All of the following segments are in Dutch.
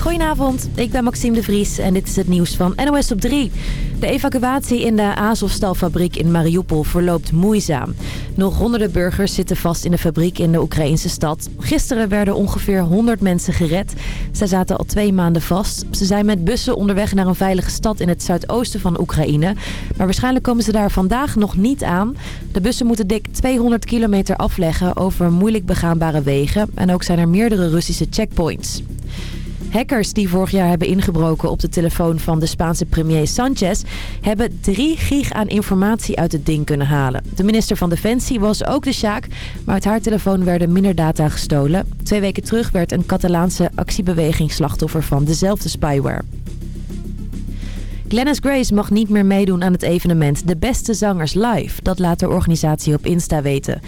Goedenavond, ik ben Maxime de Vries en dit is het nieuws van NOS op 3. De evacuatie in de Azovstalfabriek in Mariupol verloopt moeizaam. Nog honderden burgers zitten vast in de fabriek in de Oekraïnse stad. Gisteren werden ongeveer 100 mensen gered. Zij zaten al twee maanden vast. Ze zijn met bussen onderweg naar een veilige stad in het zuidoosten van Oekraïne. Maar waarschijnlijk komen ze daar vandaag nog niet aan. De bussen moeten dik 200 kilometer afleggen over moeilijk begaanbare wegen. En ook zijn er meerdere Russische checkpoints. Hackers die vorig jaar hebben ingebroken op de telefoon van de Spaanse premier Sanchez... hebben 3 gig aan informatie uit het ding kunnen halen. De minister van Defensie was ook de Sjaak, maar uit haar telefoon werden minder data gestolen. Twee weken terug werd een Catalaanse actiebeweging slachtoffer van dezelfde spyware. Glennis Grace mag niet meer meedoen aan het evenement De Beste Zangers Live. Dat laat de organisatie op Insta weten.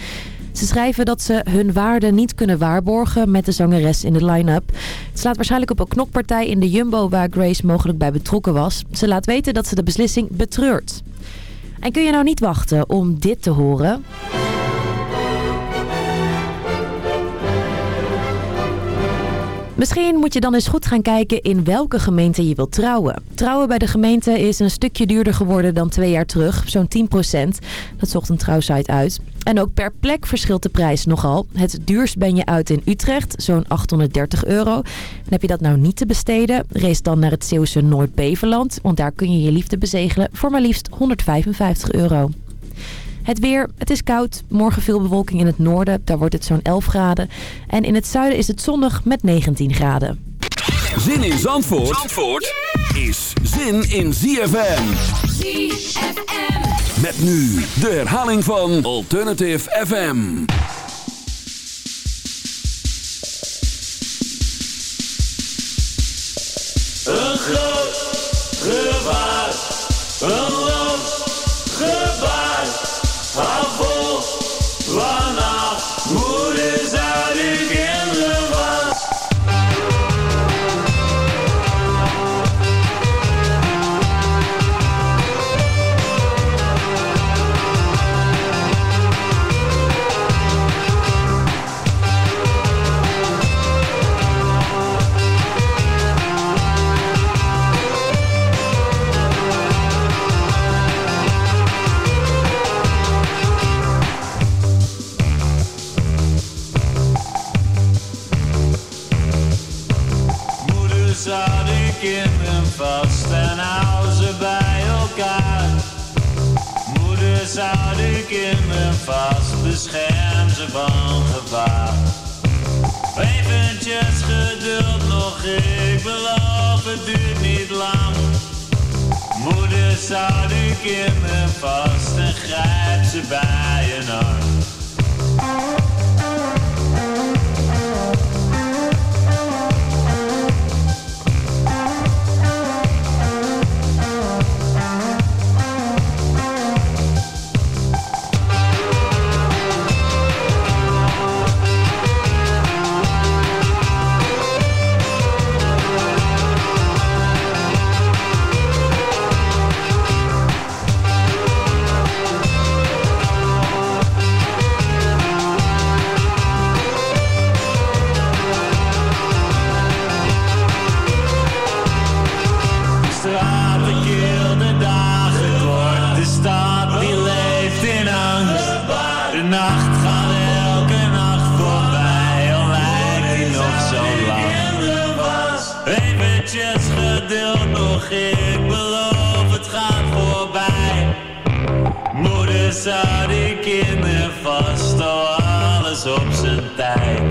Ze schrijven dat ze hun waarde niet kunnen waarborgen met de zangeres in de line-up. Het slaat waarschijnlijk op een knokpartij in de Jumbo waar Grace mogelijk bij betrokken was. Ze laat weten dat ze de beslissing betreurt. En kun je nou niet wachten om dit te horen? Misschien moet je dan eens goed gaan kijken in welke gemeente je wilt trouwen. Trouwen bij de gemeente is een stukje duurder geworden dan twee jaar terug, zo'n 10%. Dat zocht een trouwsite uit. En ook per plek verschilt de prijs nogal. Het duurst ben je uit in Utrecht, zo'n 830 euro. En heb je dat nou niet te besteden, race dan naar het Zeeuwse Noord-Beverland. Want daar kun je je liefde bezegelen voor maar liefst 155 euro. Het weer, het is koud. Morgen veel bewolking in het noorden. Daar wordt het zo'n 11 graden. En in het zuiden is het zonnig met 19 graden. Zin in Zandvoort, Zandvoort is zin in ZFM. ZFM. Met nu de herhaling van Alternative FM. Een groot gevaar, een Zou de kinderen vast en grijpt ze bij een arm. Zijn tijd.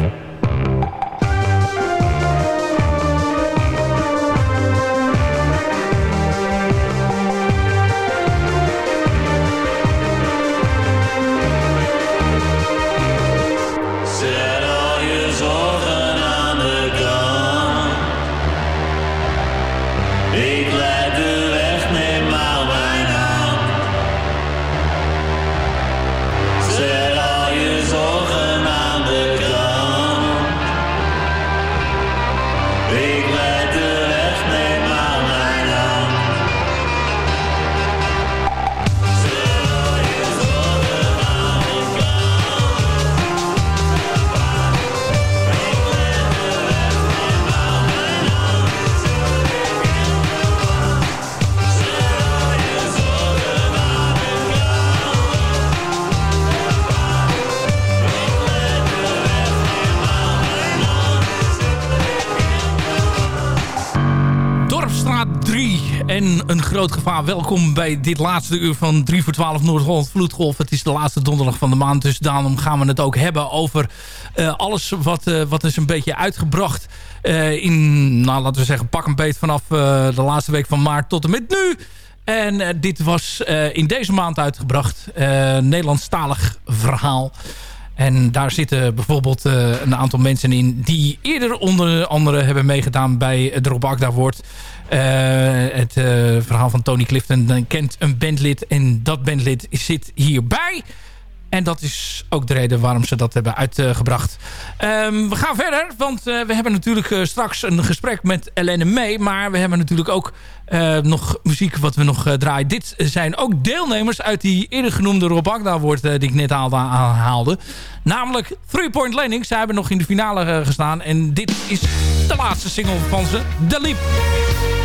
Groot. Welkom bij dit laatste uur van 3 voor 12 Noord-Holland Vloedgolf. Het is de laatste donderdag van de maand, dus daarom gaan we het ook hebben over uh, alles wat, uh, wat is een beetje uitgebracht uh, in, nou laten we zeggen, pak een beet vanaf de laatste week van maart tot en met nu. En dit was in deze maand uitgebracht, Nederlandstalig verhaal. En daar zitten bijvoorbeeld uh, een aantal mensen in... die eerder onder andere hebben meegedaan bij het Rob wordt. Uh, het uh, verhaal van Tony Clifton kent een bandlid. En dat bandlid zit hierbij. En dat is ook de reden waarom ze dat hebben uitgebracht. Um, we gaan verder, want uh, we hebben natuurlijk uh, straks een gesprek met Helene May. Maar we hebben natuurlijk ook uh, nog muziek wat we nog draaien. Dit zijn ook deelnemers uit die eerder genoemde Rob Agda woord die ik net aanhaalde. Namelijk Three Point Landing. Zij hebben nog in de finale gestaan. En dit is de laatste single van ze, The Leap.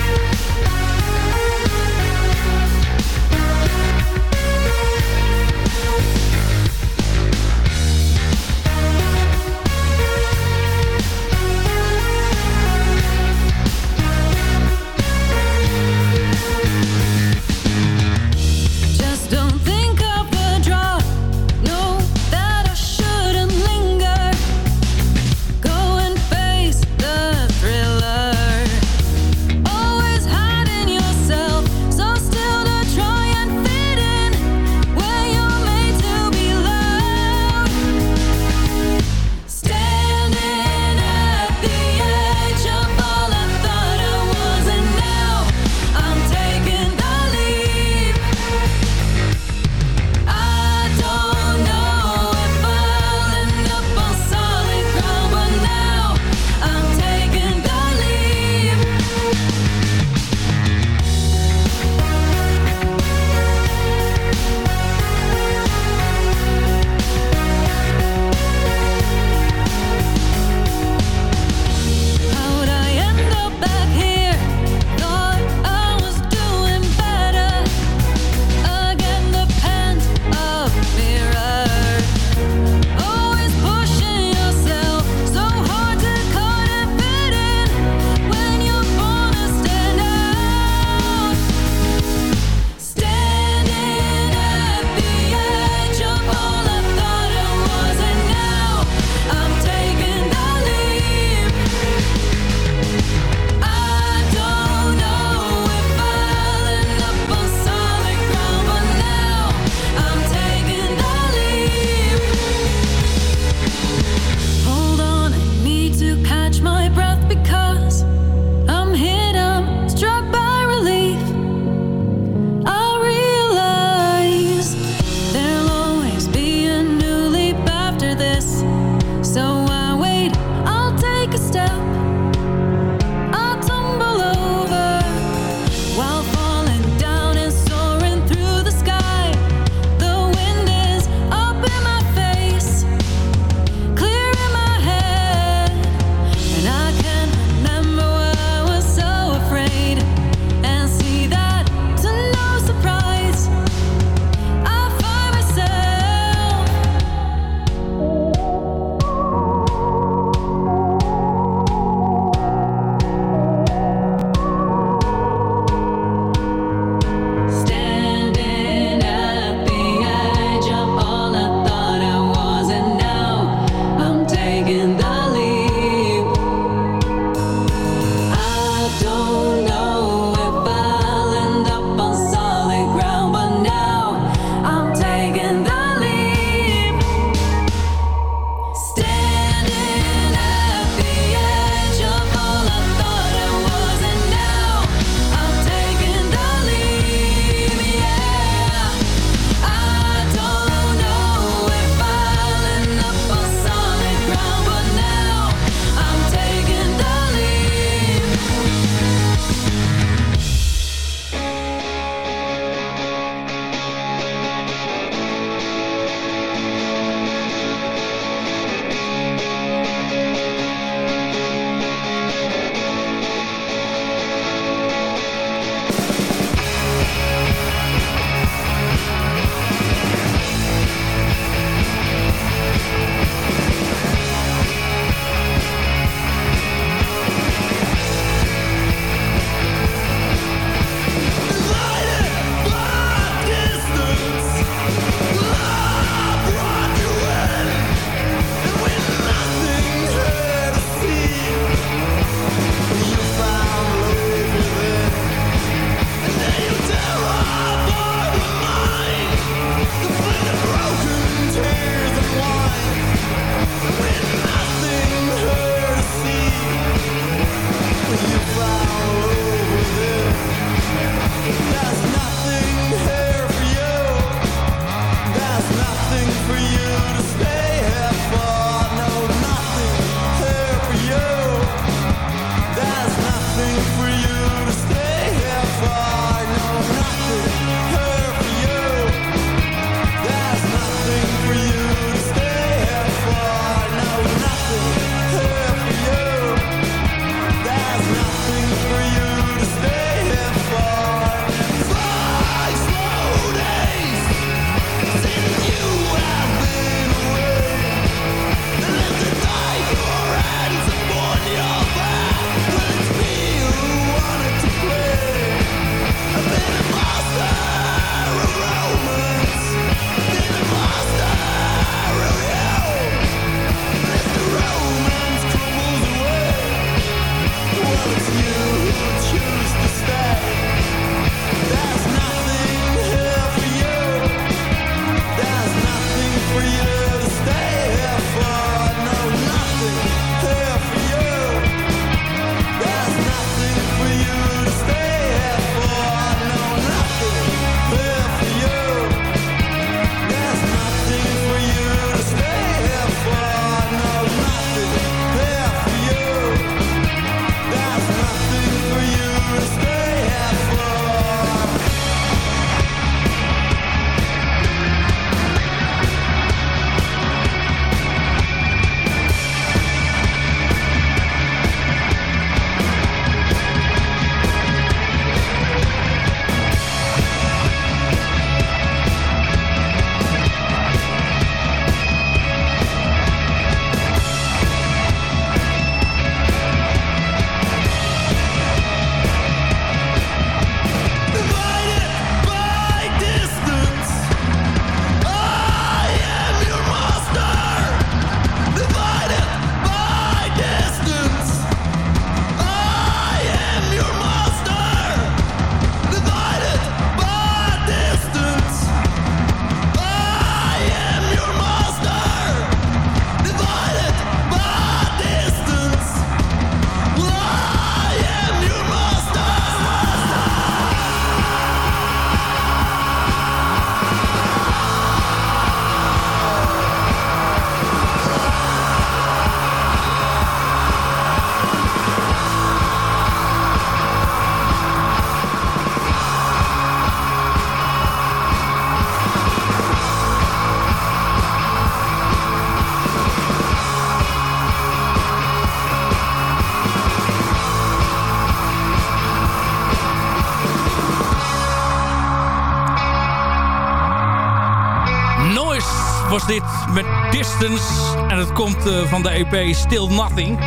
En het komt van de EP Still Nothing.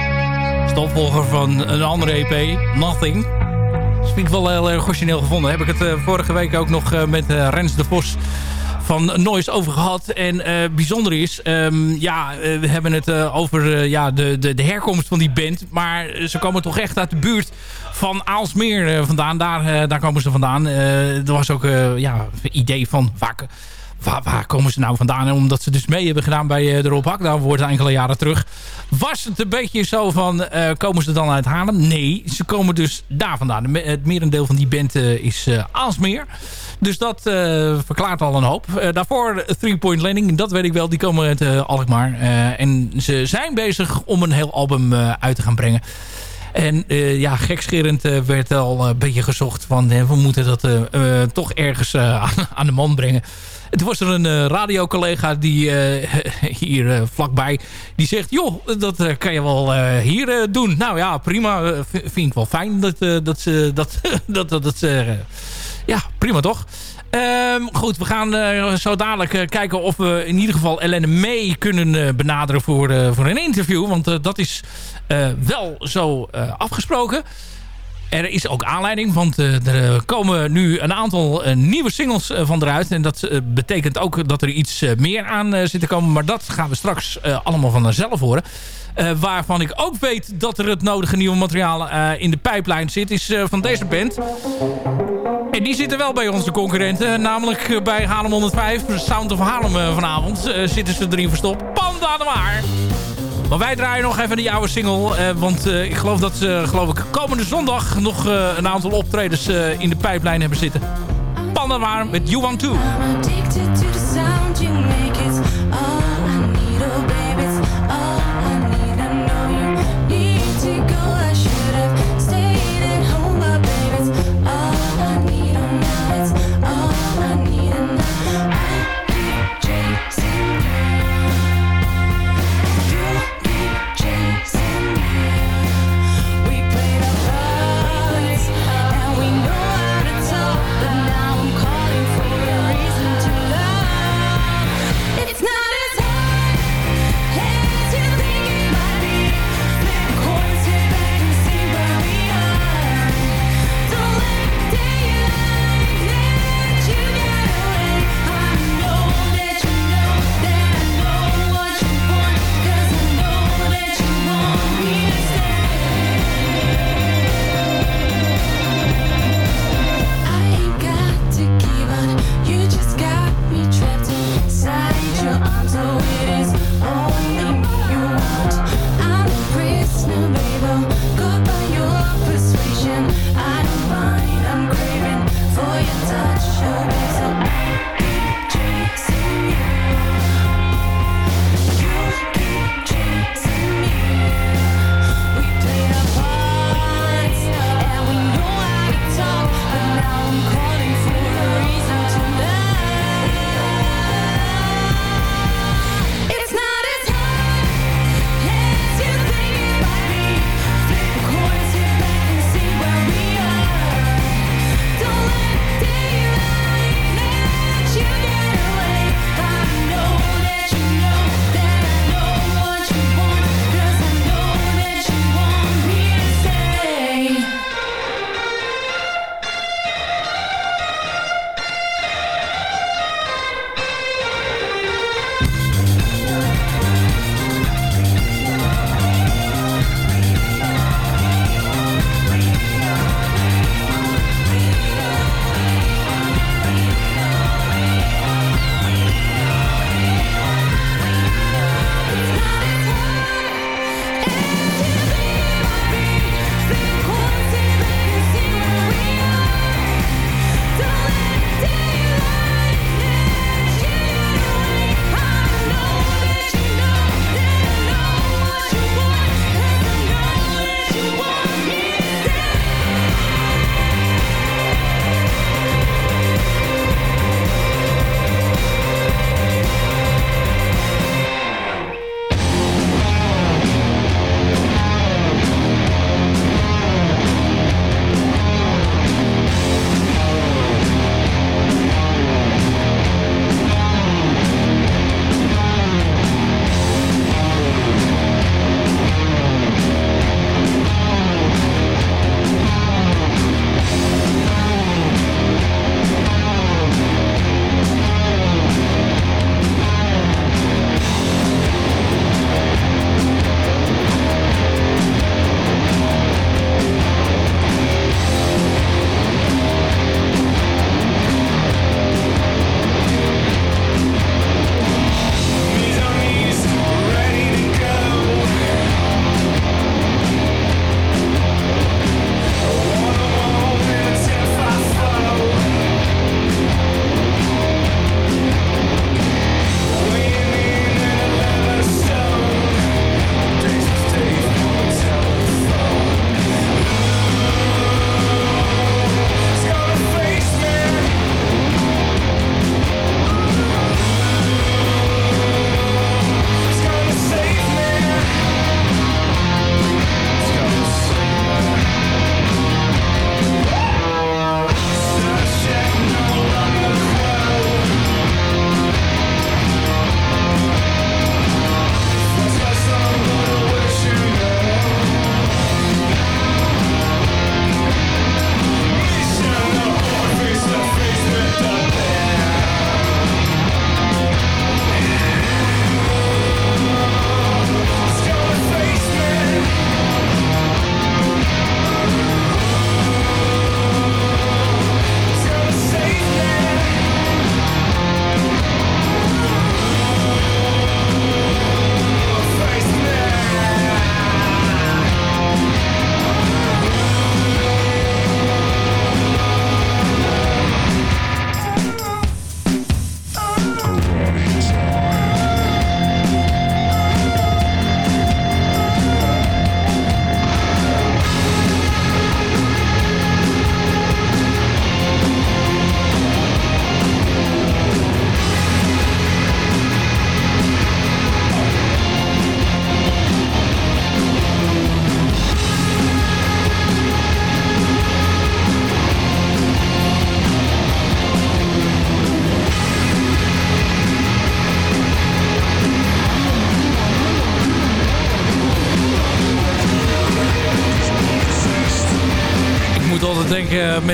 Stopvolger van een andere EP, Nothing. Dat vind wel heel erg origineel gevonden. Heb ik het vorige week ook nog met Rens de Vos van Noise over gehad. En bijzonder is, um, ja, we hebben het over ja, de, de, de herkomst van die band. Maar ze komen toch echt uit de buurt van Aalsmeer vandaan. Daar, daar komen ze vandaan. er was ook ja, idee van vaak waar, waar, komen ze nou vandaan? Omdat ze dus mee hebben gedaan bij uh, de Rob Hakda wordt enkele jaren terug. Was het een beetje zo van, uh, komen ze dan uit Haarlem? Nee, ze komen dus daar vandaan. Het merendeel van die band uh, is Aalsmeer. Dus dat verklaart al een hoop. daarvoor Three Point Landing, dat weet ik wel. Die komen uit Alkmaar. en ze zijn bezig om een heel album uit te gaan brengen. En uh, ja, gekscherend uh, werd al een beetje gezocht van... we moeten dat uh, toch ergens aan, aan, de man brengen. Het was er een uh, radiocollega die uh, hier uh, vlakbij... die zegt, joh, dat kan je wel hier doen. Nou ja, prima. vind ik wel fijn dat, dat ze... Dat, dat, dat, dat, ja, prima toch? Um, goed, we gaan zo dadelijk kijken of we in ieder geval Ellen mee kunnen benaderen voor, voor een interview. Want dat is wel zo afgesproken. Er is ook aanleiding, want uh, er komen nu een aantal uh, nieuwe singles van eruit. En dat betekent ook dat er iets meer aan zit te komen. Maar dat gaan we straks allemaal van zelf horen. waarvan ik ook weet dat er het nodige nieuwe materiaal in de pijplijn zit, is van deze band. En die zitten wel bij onze concurrenten. Namelijk bij Haarlem 105, Sound of Haarlem vanavond. zitten ze erin verstopt. Panda de Maar! Maar wij draaien nog even die oude single. Uh, want uh, ik geloof dat ze geloof ik, komende zondag nog uh, een aantal optredens in de pijplijn hebben zitten. Panda waar met You Want To.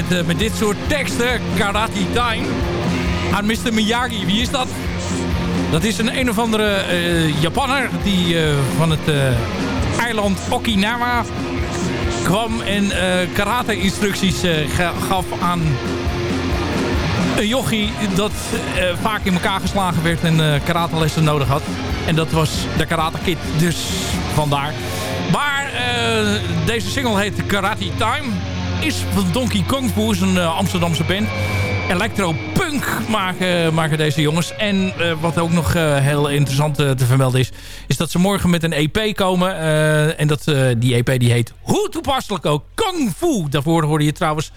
Met, met dit soort teksten. Karate Time. Aan Mr. Miyagi. Wie is dat? Dat is een een of andere uh, Japanner die uh, van het eiland Okinawa kwam en karate-instructies gaf aan een jochie dat vaak in elkaar geslagen werd en karatelessen nodig had. En dat was de Karate Kid, dus vandaar. Maar deze single heet Karate Time. Is van Donkey Kong Fu, een Amsterdamse band electro-punk maken, maken deze jongens. En uh, wat ook nog heel interessant te vermelden is... is dat ze morgen met een EP komen. en dat, die EP die heet, hoe toepasselijk ook, Kung Fu. Daarvoor hoorde je trouwens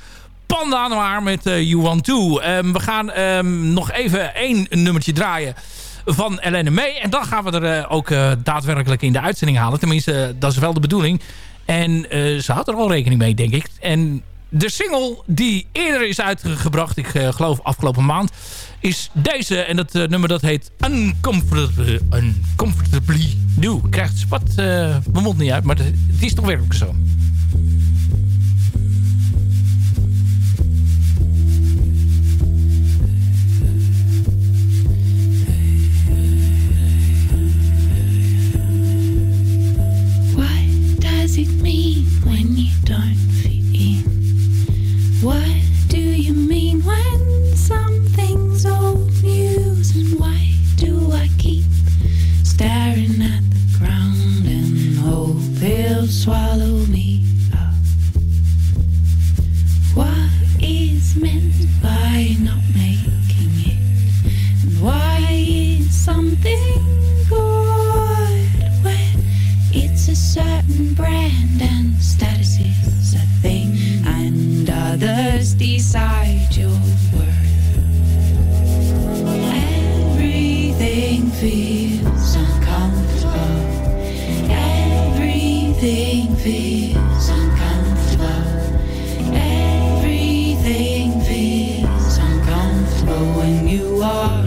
Panda Noir met You Want To. Um, we gaan um, nog even één nummertje draaien van Elene May. En dan gaan we er ook daadwerkelijk in de uitzending halen. Tenminste, dat is wel de bedoeling. En ze had er al rekening mee, denk ik. En de single die eerder is uitgebracht, ik uh, geloof afgelopen maand, is deze. En dat uh, nummer dat heet Uncomfortably, Uncomfortably New. Ik krijg het mijn mond niet uit, maar het is toch werkelijk zo. Staring at the ground and hope it'll swallow me up? What is meant by not making it? And why is something good when it's a certain brand Everything feels uncomfortable. Everything feels uncomfortable when you are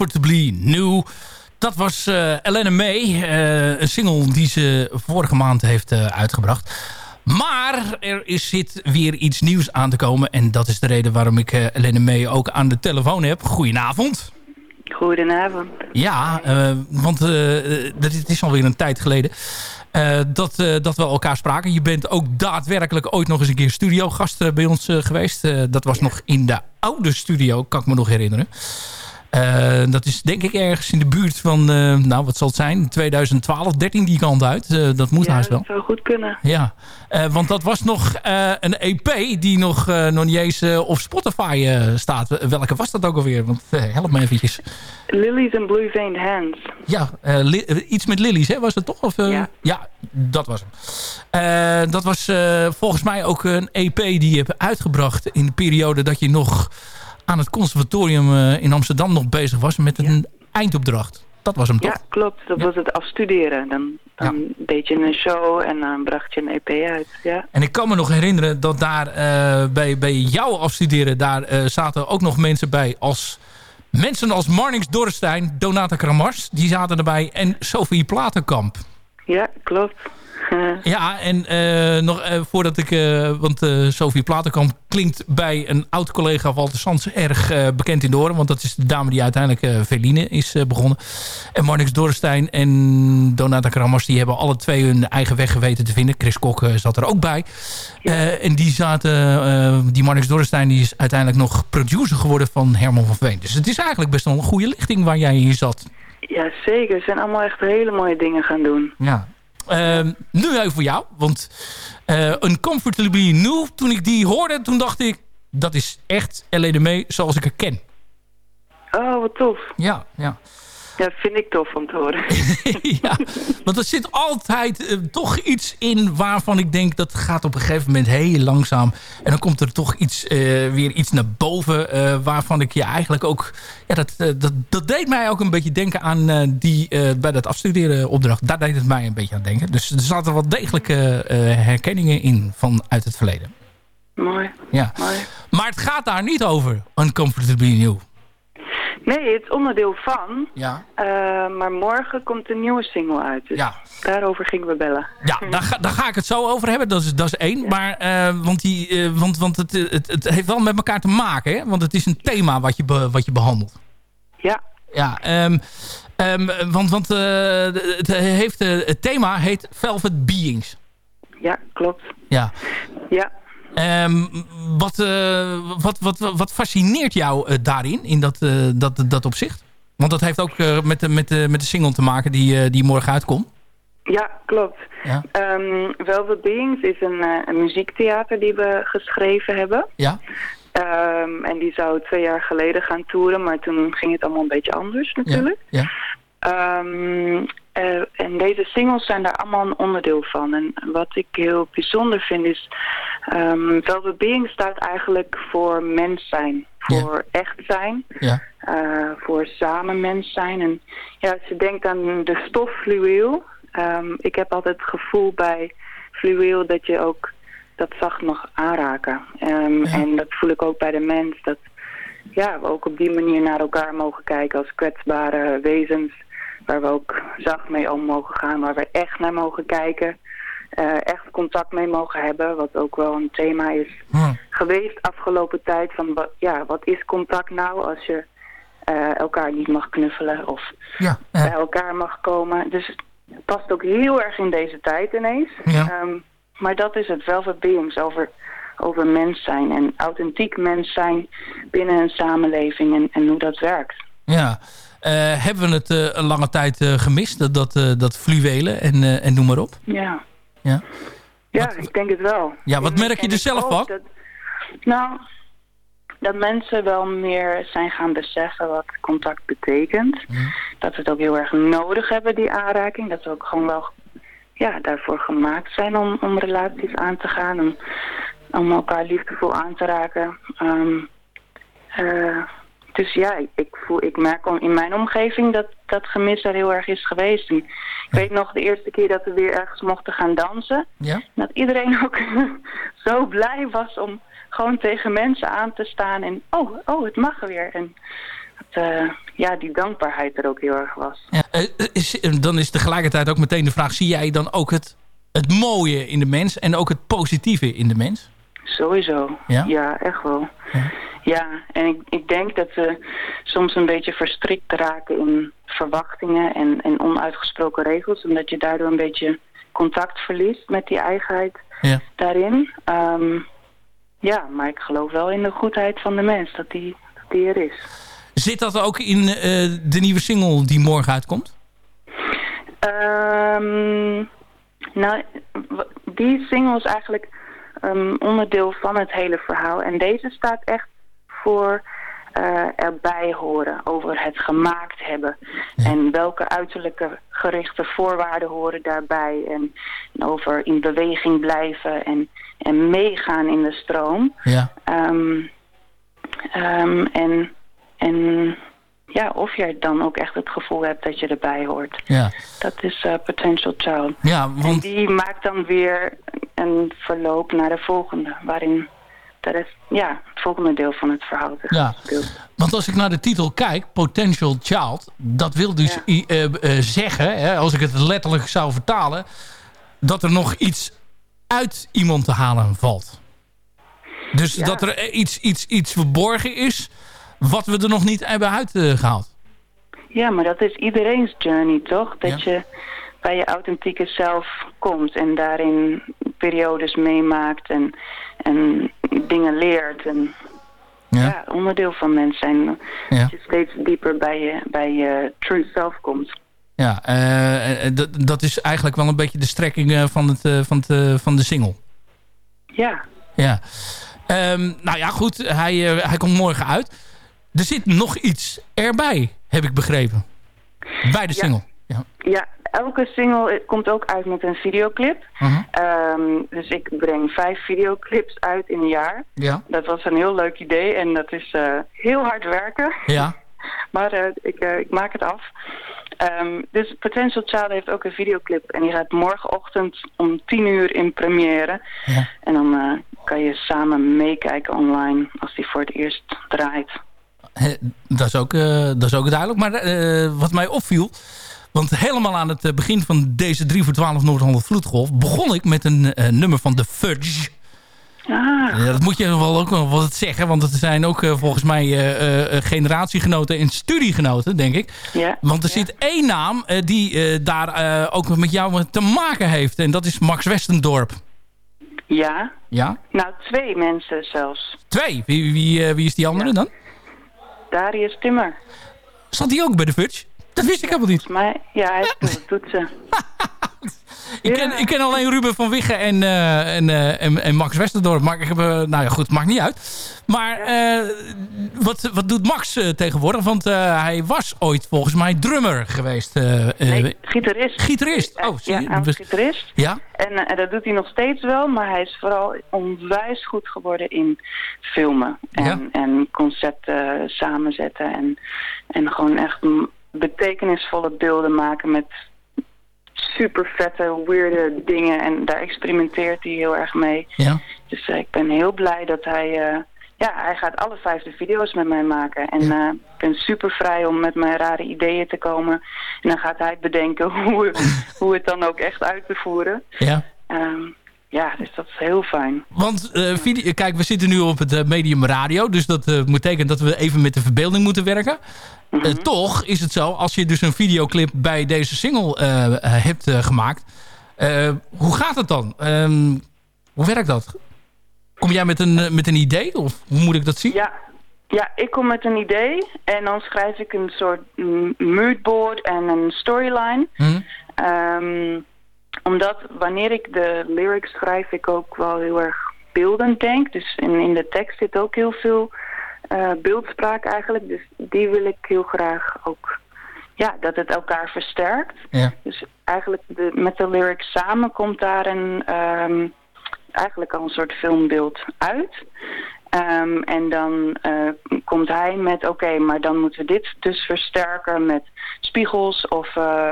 Uncomfortably New. Dat was uh, Elena May, uh, een single die ze vorige maand heeft uh, uitgebracht. Maar er is, zit weer iets nieuws aan te komen. En dat is de reden waarom ik Elena May ook aan de telefoon heb. Goedenavond. Goedenavond. Ja, want het is alweer een tijd geleden. Uh, dat, uh, dat we elkaar spraken. Je bent ook daadwerkelijk ooit nog eens een keer studiogast uh, bij ons geweest. dat was nog in de oude studio, kan ik me nog herinneren. Dat is denk ik ergens in de buurt van, nou wat zal het zijn, 2012, 13 die kant uit. dat moet ja, haast wel. dat zou goed kunnen. Ja, want dat was nog een EP die nog, nog niet eens op Spotify staat. Welke was dat ook alweer? Want help me eventjes. Lilies and Blue Veined Hands. Ja, iets met lilies, hè? was het toch? Of, ja. ja. dat was hem. Dat was volgens mij ook een EP die je hebt uitgebracht... in de periode dat je nog aan het conservatorium in Amsterdam nog bezig was... met een ja. eindopdracht. Dat was hem toch? Ja, klopt. Dat ja. was het afstuderen. Dan, dan ja. deed je een show en dan bracht je een EP uit. Ja. En ik kan me nog herinneren dat daar bij, bij jouw afstuderen... daar zaten ook nog mensen bij als Mensen als Marnix Dorrestein, Donata Kramars, die zaten erbij. En Sophie Platenkamp. Ja, klopt. ja, en uh, nog uh, voordat ik... Uh, want Sophie Platenkamp klinkt bij een oud-collega Walter Sands erg bekend in de oren. Want dat is de dame die uiteindelijk Veline is begonnen. En Marnix Dorrestein en Donata Kramers... die hebben alle twee hun eigen weg geweten te vinden. Chris Kok zat er ook bij. Ja. en die zaten... die Marnix Dorrestein die is uiteindelijk nog producer geworden van Herman van Veen. Dus het is eigenlijk best wel een goede lichting waar jij hier zat. Ja, zeker. Ze zijn allemaal echt hele mooie dingen gaan doen. Ja, Uh, nu even voor jou. Want uh, een Comfortably New, toen ik die hoorde, toen dacht ik... dat is echt L.A. May zoals ik haar ken. Oh, wat tof. Ja, ja. Ja, vind ik tof om te horen. ja, want er zit altijd uh, toch iets in waarvan ik denk... dat gaat op een gegeven moment heel langzaam. En dan komt er toch iets, uh, weer iets naar boven... Uh, waarvan ik je eigenlijk ook... Ja, dat, dat, dat deed mij ook een beetje denken aan die... bij dat afstuderen opdracht. Daar deed het mij een beetje aan denken. Dus er zaten wel degelijke herkenningen in vanuit het verleden. Mooi. Ja. Mooi. Maar het gaat daar niet over. Uncomfortably New. Nee, het onderdeel van. Ja. Uh, maar morgen komt een nieuwe single uit. Dus ja. daarover gingen we bellen. Ja, daar ga, daar ga ik het zo over hebben. Dat is, dat is één. Ja. Maar, uh, want, die, uh, want, want het, het, het heeft wel met elkaar te maken. Hè? Want het is een thema wat je, be, wat je behandelt. Ja. Ja, um, um, want, want het, heeft, het thema heet Velvet Beings. Ja, klopt. Ja. Ja. Um, wat, uh, wat, wat, wat fascineert jou uh, daarin, in dat, uh, dat, dat opzicht? Want dat heeft ook met, de, met, de, met de single te maken die, die morgen uitkomt. Ja, klopt. Ja. Um, Velvet Beings is een, een muziektheater die we geschreven hebben. Ja. Um, en die zou twee jaar geleden gaan toeren, maar toen ging het allemaal een beetje anders natuurlijk. Ja. ja. Uh, en deze singles zijn daar allemaal een onderdeel van. En wat ik heel bijzonder vind is... Um, Being staat eigenlijk voor mens zijn. Voor ja. echt zijn. Ja. Uh, voor samen mens zijn. En ja, als je denkt aan de stof fluweel... Um, ik heb altijd het gevoel bij fluweel dat je ook dat zacht mag aanraken. Um, ja. En dat voel ik ook bij de mens. Dat ja, we ook op die manier naar elkaar mogen kijken als kwetsbare wezens waar we ook zacht mee om mogen gaan, waar we echt naar mogen kijken, uh, echt contact mee mogen hebben, wat ook wel een thema is hm. geweest afgelopen tijd, van wat, ja, wat is contact nou als je uh, elkaar niet mag knuffelen of ja, ja. bij elkaar mag komen. Dus het past ook heel erg in deze tijd ineens. Ja. Um, maar dat is het Velvet Beings over, over mens zijn en authentiek mens zijn binnen een samenleving en, en hoe dat werkt. Ja, hebben we het uh, een lange tijd uh, gemist, dat, dat, dat fluwelen en, en noem maar op? Ja. Ja, ja wat, ik denk het wel. Ja, wat merk je er zelf van? Dat, nou, dat mensen wel meer zijn gaan beseffen wat contact betekent. Mm. Dat we het ook heel erg nodig hebben, die aanraking. Dat we ook gewoon wel ja, daarvoor gemaakt zijn om, om relaties aan te gaan. Om, om elkaar liefdevol aan te raken. Um, dus ja, ik, voel, ik merk in mijn omgeving dat dat gemis er heel erg is geweest. En ik weet nog de eerste keer dat we weer ergens mochten gaan dansen. Ja? Dat iedereen ook zo blij was om gewoon tegen mensen aan te staan. En oh, oh het mag weer. En dat, eh, ja, die dankbaarheid er ook heel erg was. Ja, eh, is, dan is tegelijkertijd ook meteen de vraag... zie jij dan ook het, het mooie in de mens en ook het positieve in de mens? Sowieso. Ja? echt wel. Ja. Ja, en ik, ik denk dat we soms een beetje verstrikt raken in verwachtingen en, en onuitgesproken regels. Omdat je daardoor een beetje contact verliest met die eigenheid Ja. daarin. Ehm, ja, maar ik geloof wel in de goedheid van de mens, dat die, dat die er is. Zit dat ook in eh, de nieuwe single die morgen uitkomt? Ehm, nou, die single is eigenlijk um, onderdeel van het hele verhaal. En deze staat echt voor eh, erbij horen, over het gemaakt hebben. En welke uiterlijke gerichte voorwaarden horen daarbij. En, en over in beweging blijven en, en meegaan in de stroom. Ja. Ehm, ehm, en, en ja, of jij dan ook echt het gevoel hebt dat je erbij hoort. Ja, Dat is eh, Potential Child. ja En die maakt dan weer een verloop naar de volgende, waarin de rest, ja, het volgende deel van het verhaal zich Ja. speelt. Want als ik naar de titel kijk, Potential Child... dat wil dus Ja. eh, eh, zeggen, hè, als ik het letterlijk zou vertalen... dat er nog iets uit iemand te halen valt. Dus Ja. dat er iets, iets, iets verborgen is... wat we er nog niet hebben uitgehaald. Ja, maar dat is iedereen's journey, toch? Dat Ja. je bij je authentieke zelf komt en daarin periodes meemaakt en, en dingen leert. En Ja. ja, onderdeel van mens zijn. Ja. Dat je steeds dieper bij je, bij je true self komt. Ja, eh, eh, dat- is eigenlijk wel een beetje de strekking eh, van, het, van, het, van de single. Ja, Ja. Ehm, nou ja, goed. Hij, hij komt morgen uit. Er zit nog iets erbij, heb ik begrepen. Bij de single. Ja. ja elke single komt ook uit met een videoclip. Mhm. Ehm, dus ik breng vijf videoclips uit in een jaar. Ja. Dat was een heel leuk idee en dat is eh, heel hard werken. Ja. Maar eh, ik, eh, ik maak het af. Ehm, dus Potential Child heeft ook een videoclip. En die gaat morgenochtend om 10 uur in première. Ja. En dan kan je samen meekijken online als die voor het eerst draait. Dat is ook, eh, dat is ook duidelijk. Maar eh, wat mij opviel... Want helemaal aan het eh, begin van deze 3 voor 12 Noord-Holland Vloedgolf... begon ik met een nummer van The Fudge. Ah, Ja, dat moet je wel ook wel wat zeggen. Want het zijn ook volgens mij generatiegenoten en studiegenoten, denk ik. ja. Want er ja. zit één naam die daar ook met jou te maken heeft. En dat is Max Westendorp. Ja, Ja? nou twee mensen zelfs. Twee. Wie, wie, wie is die andere dan? Darius Timmer. Zat die ook bij de Fudge? Dat wist ik helemaal niet. Volgens mij, ja, hij speelt toetsen. Ik, ken, ik ken alleen Ruben van Wiggen en, eh, en, eh, en, en Max Westendorp. Maar ik heb, eh, nou ja, goed, maakt niet uit. Maar wat, wat doet Max tegenwoordig? Want hij was ooit volgens mij drummer geweest. Nee, gitarist. Gitarist. Oh, zie ja, je? gitarist. ja? En, en dat doet hij nog steeds wel, maar hij is vooral onwijs goed geworden in filmen. En, Ja. en concepten samenzetten. En, en gewoon echt betekenisvolle beelden maken met super vette, weirde dingen. En daar experimenteert hij heel erg mee. Ja. Dus eh, ik ben heel blij dat hij... eh, ja, hij gaat alle vijf de video's met mij maken. En Ja. eh, ik ben super vrij om met mijn rare ideeën te komen. En dan gaat hij bedenken hoe, hoe het dan ook echt uit te voeren. ja. Ehm, ja, dus dat is heel fijn. Want eh, video, kijk, we zitten nu op het eh, medium radio. Dus dat eh, betekent dat we even met de verbeelding moeten werken. Mhm. Eh, toch is het zo, als je dus een videoclip bij deze single eh, eh, hebt eh, gemaakt. eh, hoe gaat het dan? Ehm, hoe werkt dat? Kom jij met een, eh, met een idee? Of hoe moet ik dat zien? Ja, ja, ik kom met een idee en dan schrijf ik een soort mm, moodboard en een storyline. Ehm, omdat wanneer ik de lyrics schrijf, ik ook wel heel erg beeldend denk. Dus in, in de tekst zit ook heel veel eh, beeldspraak eigenlijk. Dus die wil ik heel graag ook, ja, dat het elkaar versterkt. Ja. Dus eigenlijk de, met de lyrics samen komt daar een, ehm, eigenlijk al een soort filmbeeld uit. Ehm, en dan eh, komt hij met, oké, maar dan moeten we dit dus versterken met spiegels of eh,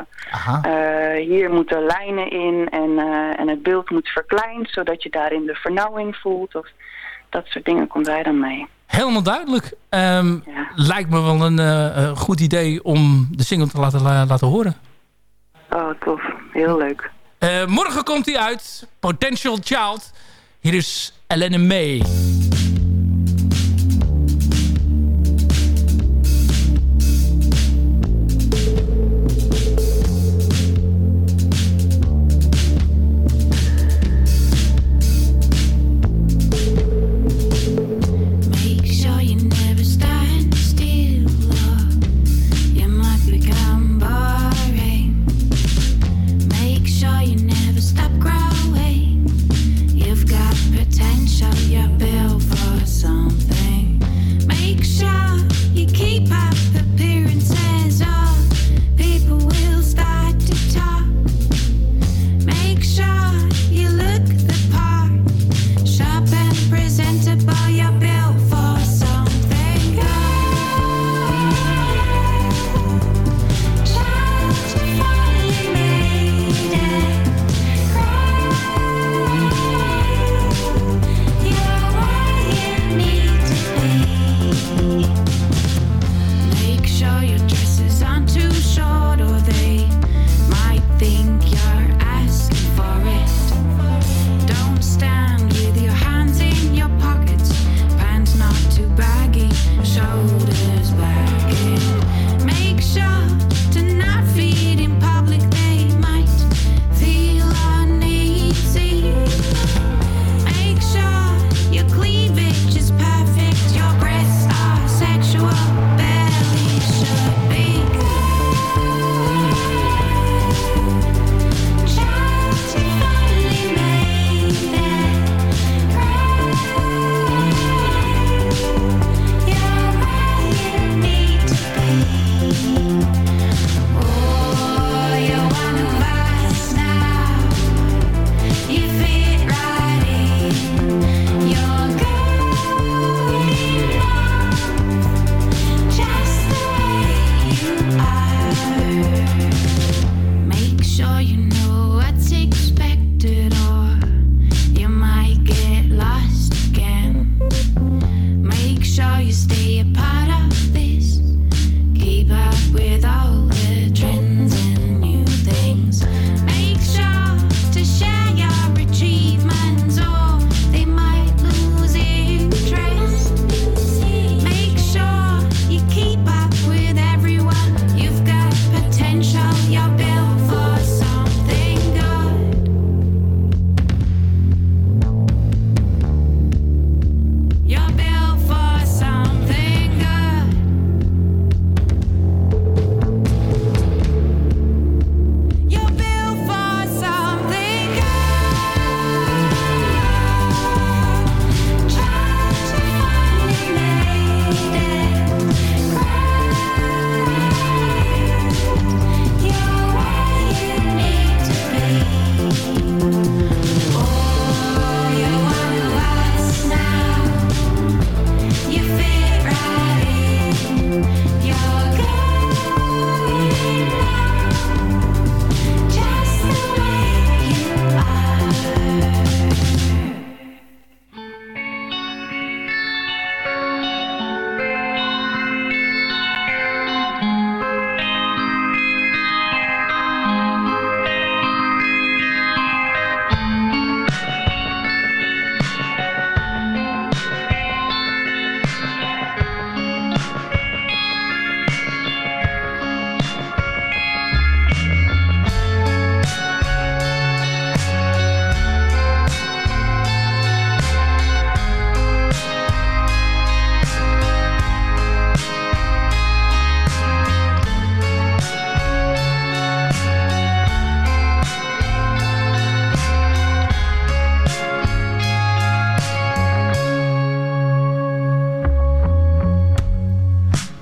eh, hier moeten lijnen in en, en het beeld moet verkleind, zodat je daarin de vernauwing voelt of dat soort dingen komt hij dan mee. Helemaal duidelijk. Ehm, lijkt me wel een goed idee om de single te laten, laten horen. Oh, tof. Heel leuk. morgen komt hij uit. Potential Child. Hier is Elena May.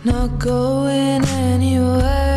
not going anywhere.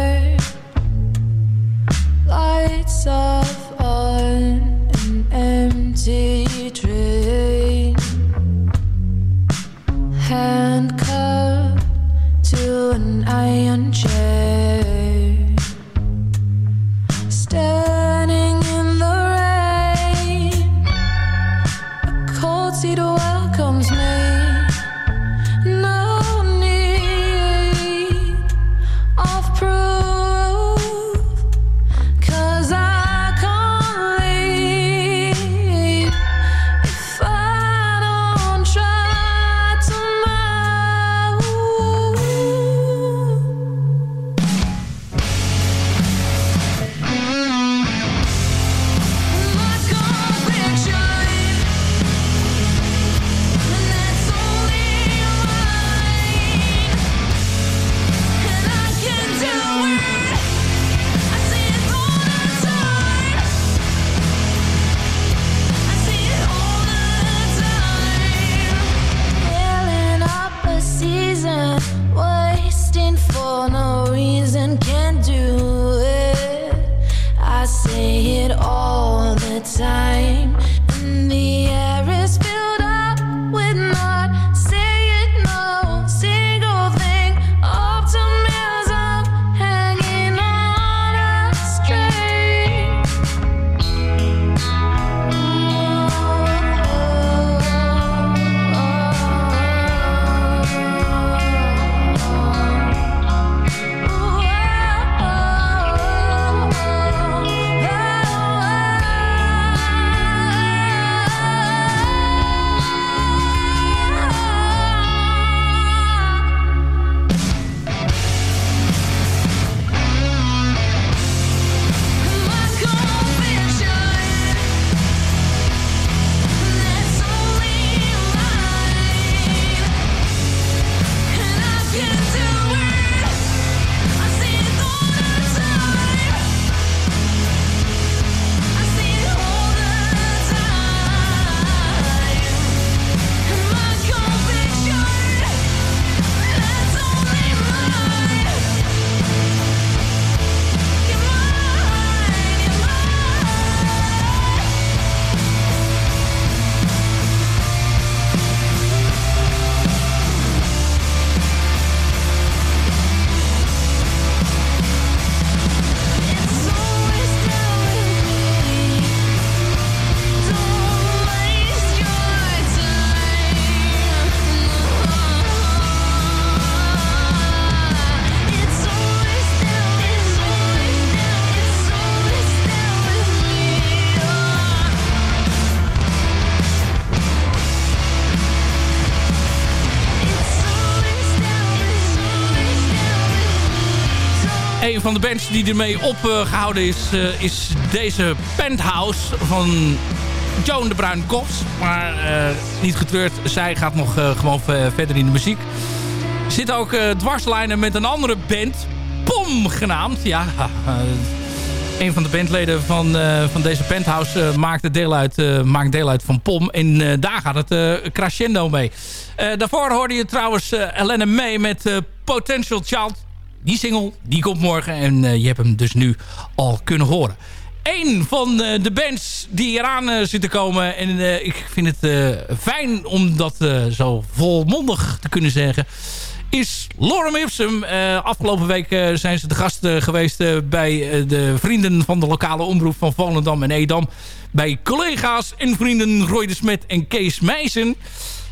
Van de bands die ermee opgehouden is, eh, is deze Penthouse van Joan de Bruin Kops. Maar eh, niet getreurd, zij gaat nog eh, gewoon verder in de muziek. Zitten ook dwarslijnen met een andere band, POM genaamd. Ja, een van de bandleden van, van deze penthouse eh, maakt, deel uit, maakt deel uit van POM. En daar gaat het crescendo mee. Daarvoor hoorde je trouwens Elena May met Potential Child. Die single, die komt morgen. En eh, je hebt hem dus nu al kunnen horen. Eén van eh, de bands die eraan eh, zit te komen. En ik vind het fijn om dat zo volmondig te kunnen zeggen is Lorem Ipsum. Afgelopen week zijn ze de gast geweest bij de vrienden van de lokale omroep van Volendam en Edam. Bij collega's en vrienden Roy de Smet en Kees Meijsen.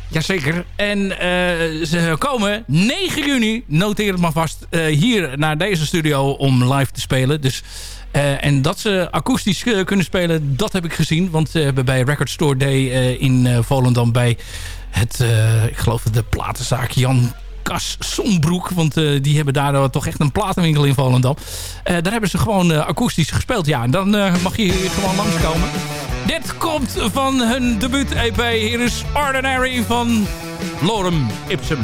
Jazeker. En eh, ze komen 9 juni, noteer het maar vast, eh, hier naar deze studio om live te spelen. Dus, eh, en dat ze akoestisch kunnen spelen, dat heb ik gezien. Want ze hebben bij Record Store Day in Volendam bij het, ik geloof de platenzaak Jan Kas Sombroek. Want eh, die hebben daar eh, toch echt een platenwinkel in Volendam. Eh, daar hebben ze gewoon akoestisch gespeeld. Ja, en dan mag je hier gewoon langskomen. Dit komt van hun debuut-EP. Hier is Ordinary van Lorem Ipsum.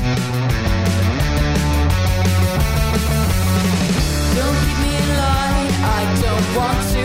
Don't keep me in. I don't want to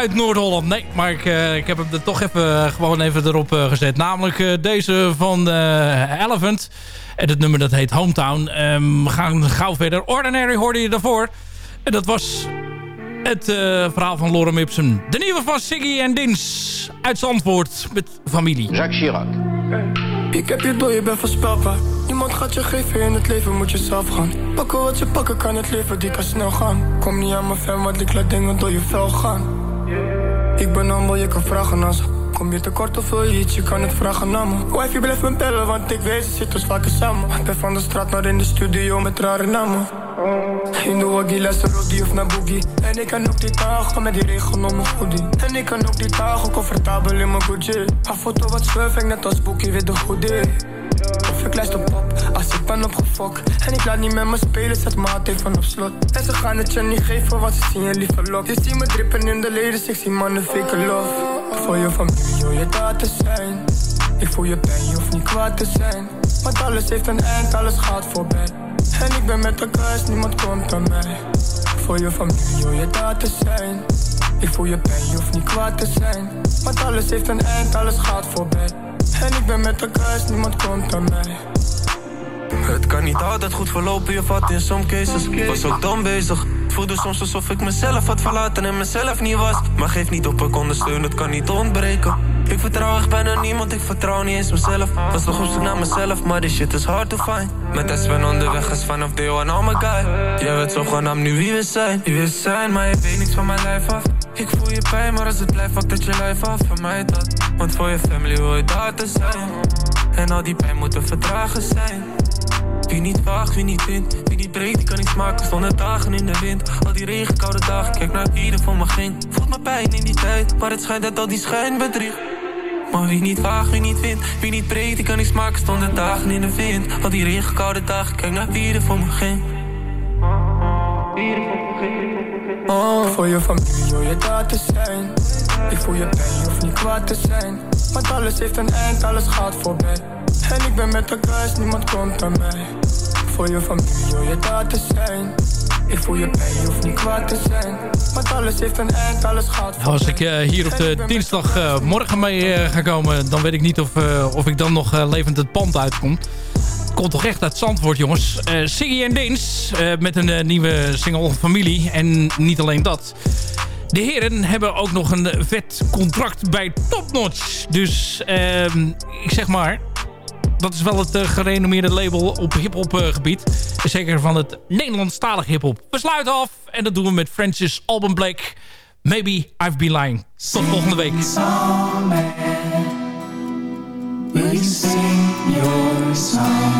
uit Noord-Holland. Nee, maar ik, uh, ik heb hem er toch even, uh, gewoon even erop uh, gezet. Namelijk deze van Elephant. En het nummer dat heet Hometown. Um, we gaan gauw verder. Ordinary hoorde je daarvoor. En dat was het verhaal van Lorem Ipsum. De nieuwe van Siggy en Dins. Uit Zandvoort met familie. Jacques Chirac. Ik heb je door, je bent voorspelbaar. Niemand gaat je geven, in het leven moet je zelf gaan. Pakken wat je pakken kan, het leven die kan snel gaan. Kom niet aan mijn fan, want ik laat dingen door je vel gaan. Ik ben humble, je kan vragen als Kom je tekort of wil je iets, je kan het vragen aan me. Wifey blijft me bellen, want ik weet ze zit dus vaker samen. Ben van de straat naar in de studio met rare namen. In de waggie, luister Roddy of naar Boogie. En ik kan ook die dagen met die regen om mijn hoodie. En ik kan ook die dagen comfortabel in mijn Gucci. Een foto wat surf, net als Boogie, weer de goedie. Ik luister pop, als ik ben opgefok. En ik laat niet met me spelen, zet altijd even op slot. En ze gaan het je niet geven, wat ze zien je liever lok. Je ziet me drippen in de leden, ik zie mannen fake love. Voor je familie, hoe je daar te zijn. Ik voel je pijn, je hoeft niet kwaad te zijn. Want alles heeft een eind, alles gaat voorbij. En ik ben met de kruis, niemand komt aan mij. Voor je familie, hoe je daar te zijn. Ik voel je pijn, je hoeft niet kwaad te zijn. Want alles heeft een eind, alles gaat voorbij en ik ben met de kruis, niemand komt aan mij. Het kan niet altijd goed verlopen, je vat in some cases. Was ook dan bezig. Voelde soms alsof ik mezelf had verlaten en mezelf niet was. Maar geef niet op, ik ondersteun, het kan niet ontbreken. Ik vertrouw echt bijna niemand, ik vertrouw niet eens mezelf. Was nog op zoek naar mezelf, maar die shit is hard to find. Met Espen onderweg is vanaf day one al mijn guy. Jij weet zo gewoon nu wie we zijn. Wie we zijn, maar je weet niks van mijn lijf af. Ik voel je pijn, maar als het blijft, fuck dat je lijf af van mij dat. Want voor je family wil je daar te zijn. En al die pijn moet te verdragen zijn. Wie niet waagt, wie niet vindt, wie niet breekt, die kan niet smaken. Stonden dagen in de wind, al die regenkoude dagen. Kijk naar wie er voor me ging. Voelt me pijn in die tijd, maar het schijnt dat al die schijn bedriegt. Maar wie niet waagt, wie niet vindt, wie niet breekt, die kan niet smaken. Stonden dagen in de wind, al die regenkoude dagen. Kijk naar er. Wie er voor me ging. Oh, voor je familie hoor je daar te zijn. Ik voel je pijn, je hoeft niet kwaad te zijn. Want alles heeft een eind, alles gaat voorbij. En ik ben met de kruis, niemand komt aan mij. Voor je familie hoor je daar te zijn. Ik voel je pijn, je hoeft niet kwaad te zijn. Want alles heeft een eind, alles gaat voorbij. Als ik uh, hier op de dinsdagmorgen uh, mee uh, ga komen... dan weet ik niet of, of ik dan nog levend het pand uitkom komt toch echt uit Zandvoort, jongens. Uh, Siggy en Dins uh, met een uh, nieuwe single Familie. En niet alleen dat. De heren hebben ook nog een vet contract bij Topnotch. Dus ehm, ik zeg maar... Dat is wel het gerenommeerde label op hip-hop gebied. Zeker van het Nederlandstalig hip-hop. We sluiten af en dat doen we met Francis Alban Blake. Maybe I've Been Lying. Tot volgende week. Will you sing your songs?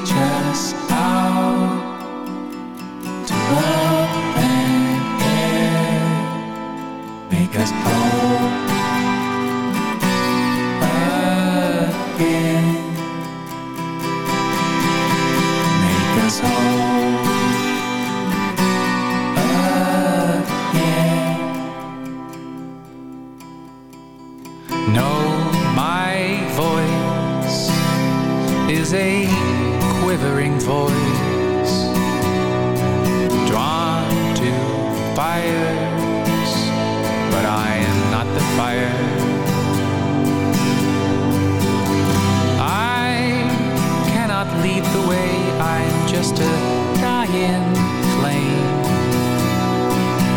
voice drawn to fires, but I am not the fire. I cannot lead the way. I'm just a dying flame,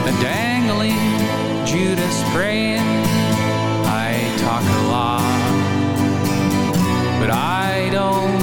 a dangling Judas praying. I talk a lot, but I don't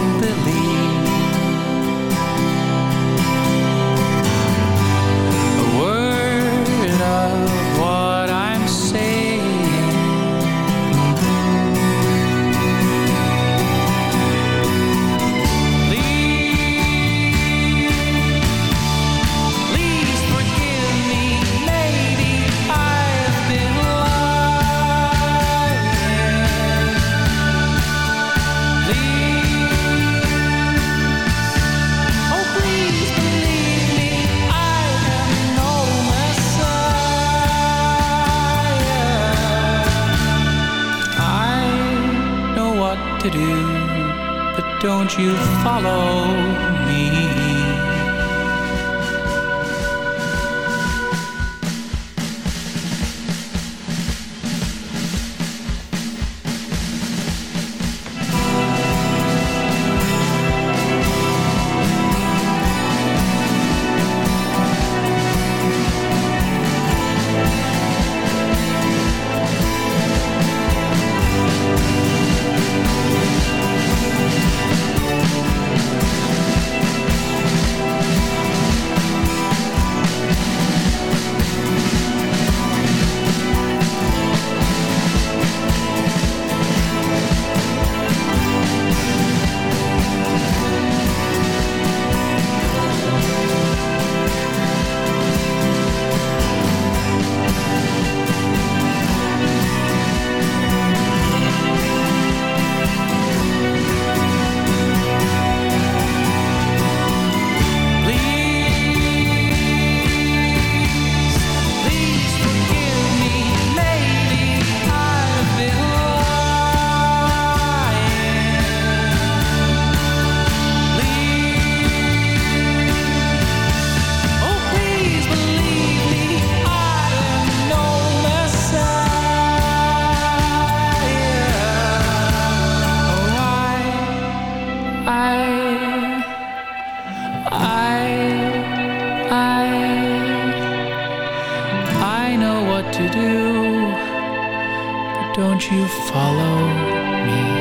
you follow. you follow me?